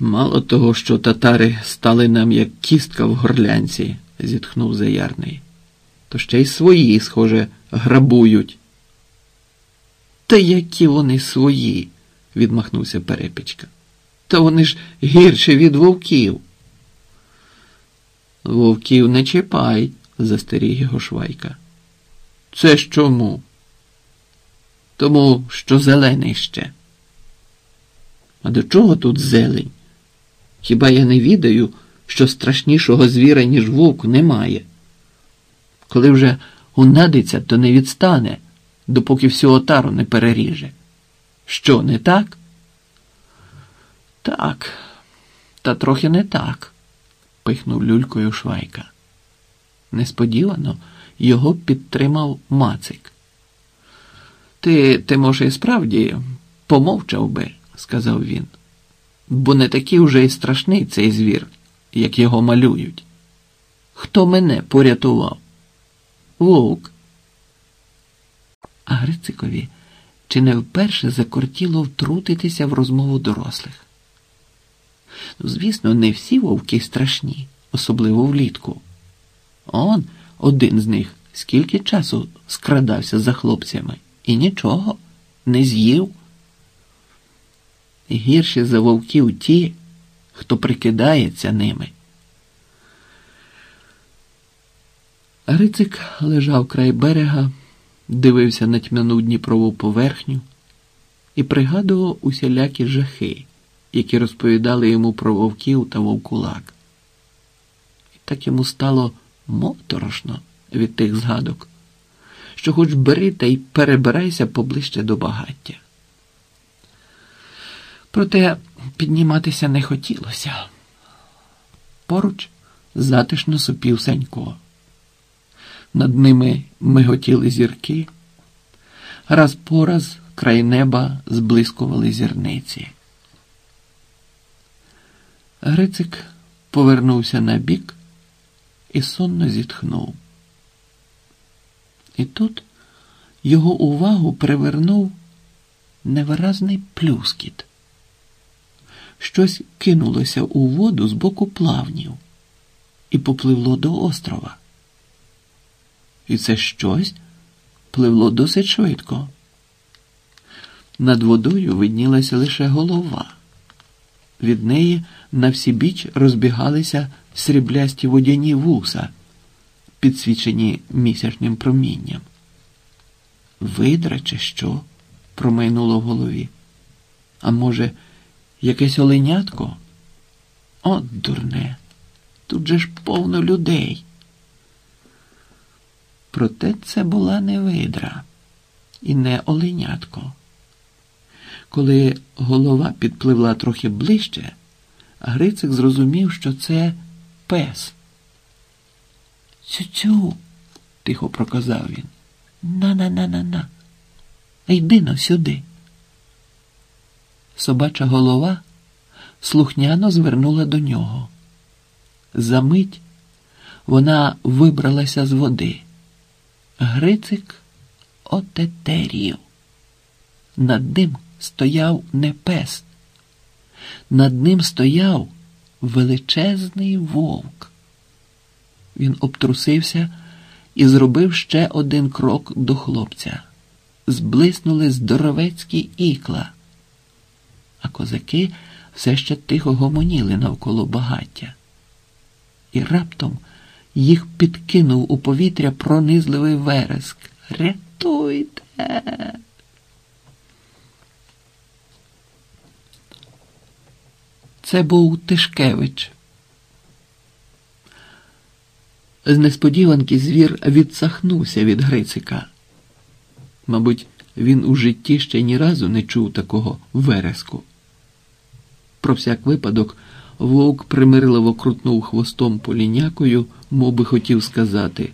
Мало того, що татари стали нам як кістка в горлянці, зітхнув заярний, то ще й свої, схоже, грабують. Та які вони свої, відмахнувся Перепічка. Та вони ж гірші від вовків. Вовків не чіпай, застеріг його Швайка. Це ж чому? Тому що зелений ще. А до чого тут зелень? Хіба я не відаю, що страшнішого звіра, ніж вовк, немає? Коли вже унадиться, то не відстане, допоки всю отару не переріже. Що, не так? Так, та трохи не так, пихнув люлькою Швайка. Несподівано його підтримав Мацик. Ти, ти, може, і справді помовчав би, сказав він, бо не такий уже й страшний цей звір, як його малюють. Хто мене порятував? Вовк. А Грицикові чи не вперше закортіло втрутитися в розмову дорослих? Ну, звісно, не всі вовки страшні, особливо влітку. Он один з них скільки часу скрадався за хлопцями і нічого не з'їв. Гірші за вовків ті, хто прикидається ними. Грицик лежав край берега, дивився на тьмяну Дніпрову поверхню і пригадував усілякі жахи, які розповідали йому про вовків та вовкулак. І так йому стало моторошно від тих згадок, що хоч бери та й перебирайся поближче до багаття. Проте підніматися не хотілося. Поруч затишно сопів Санько. Над ними миготіли зірки, раз по раз край неба зблискували зірниці. Грицик повернувся на бік і сонно зітхнув. І тут його увагу привернув невиразний плюскіт. Щось кинулося у воду з боку плавнів і попливло до острова. І це щось пливло досить швидко. Над водою виднілася лише голова. Від неї на всі біч розбігалися сріблясті водяні вуса, підсвічені місячним промінням. Видра, чи що? промайнуло в голові. А може, якесь оленятко? От, дурне, тут же ж повно людей. Проте це була не видра і не оленятко. Коли голова підпливла трохи ближче, Грицик зрозумів, що це пес. Цю-цю, тихо проказав він. На-на-на-на-на. Йди но сюди. Собача голова слухняно звернула до нього. Замить вона вибралася з води. Грицик отетерів. Над ним стояв не пес. Над ним стояв величезний вовк. Він обтрусився і зробив ще один крок до хлопця. Зблиснули здоровецькі ікла, а козаки все ще тихо гомоніли навколо багаття. І раптом їх підкинув у повітря пронизливий вереск. Рятуйте! Це був Тишкевич. З несподіванки звір відсахнувся від Грицика. Мабуть, він у житті ще ні разу не чув такого вереску. Про всяк випадок вовк примирливо крутнув хвостом полінякою, мов би хотів сказати,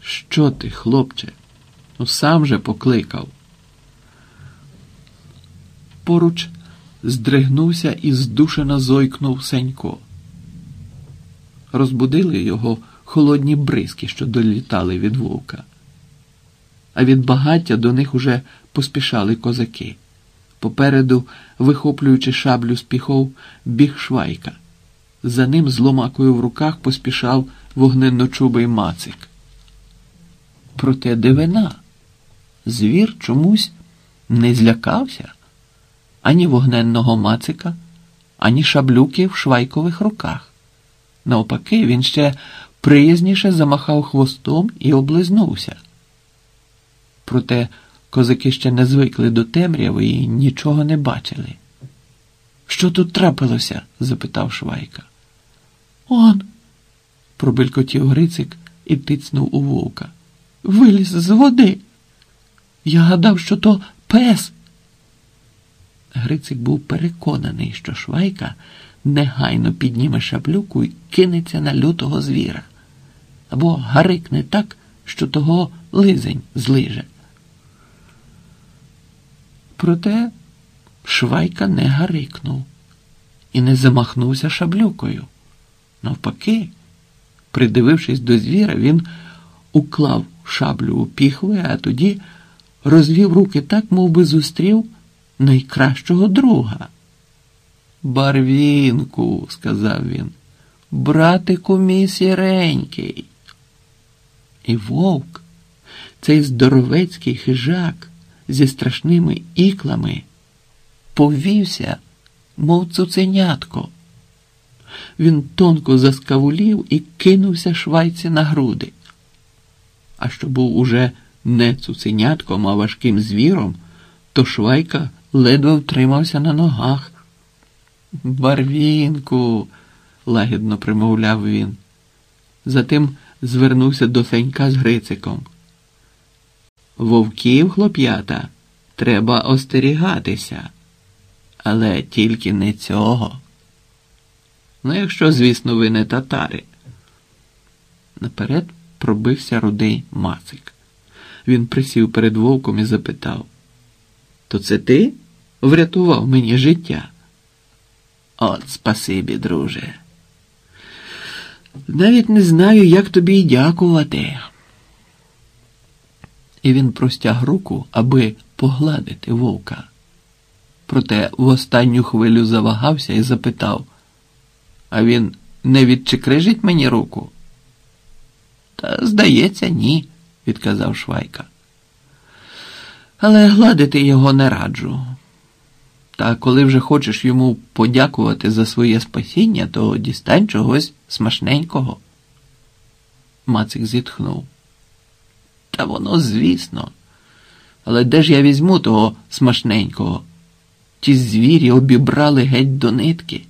що ти, хлопче, ну сам же покликав. Поруч здригнувся і здушено зойкнув Сенько. Розбудили його холодні бризки, що долітали від вовка. А від багаття до них уже поспішали козаки. Попереду, вихоплюючи шаблю з піхов, біг швайка. За ним з ломакою в руках поспішав вогненночубий мацик. Проте дивина. Звір чомусь не злякався ані вогненного мацика, ані шаблюки в швайкових руках. Навпаки, він ще приязніше замахав хвостом і облизнувся. Проте козаки ще не звикли до темряви і нічого не бачили. Що тут трапилося? запитав Швайка. Он, пробелькотів Грицик і тицнув у вовка. Виліз з води. Я гадав, що то пес. Грицик був переконаний, що Швайка негайно підніме шаблюку і кинеться на лютого звіра, або гарикне так, що того лизень злиже. Проте Швайка не гарикнув і не замахнувся шаблюкою. Навпаки, придивившись до звіра, він уклав шаблю у піхви, а тоді розвів руки так, мов би зустрів найкращого друга. Барвінку, сказав він, братику мій сіренький. І вовк, цей здоровецький хижак зі страшними іклами, повівся, мов цуценятко. Він тонко заскавулів і кинувся швайці на груди. А що був уже не цуценятком, а важким звіром, то швайка ледве втримався на ногах. Барвінку, лагідно примовляв він. Затим звернувся до Фенька з Грициком. Вовків, хлоп'ята, треба остерігатися, але тільки не цього. Ну, якщо, звісно, ви не татари. Наперед пробився рудий Мацик. Він присів перед вовком і запитав: То це ти врятував мені життя? От спасибі, друже. Навіть не знаю, як тобі й дякувати. І він простяг руку, аби погладити вовка. Проте в останню хвилю завагався і запитав, а він не відчекрижить мені руку? Та, здається, ні, відказав Швайка. Але гладити його не раджу. Та коли вже хочеш йому подякувати за своє спасіння, то дістань чогось смачненького. Мацик зітхнув. Та воно, звісно. Але де ж я візьму того смачненького? Ті звірі обібрали геть до нитки.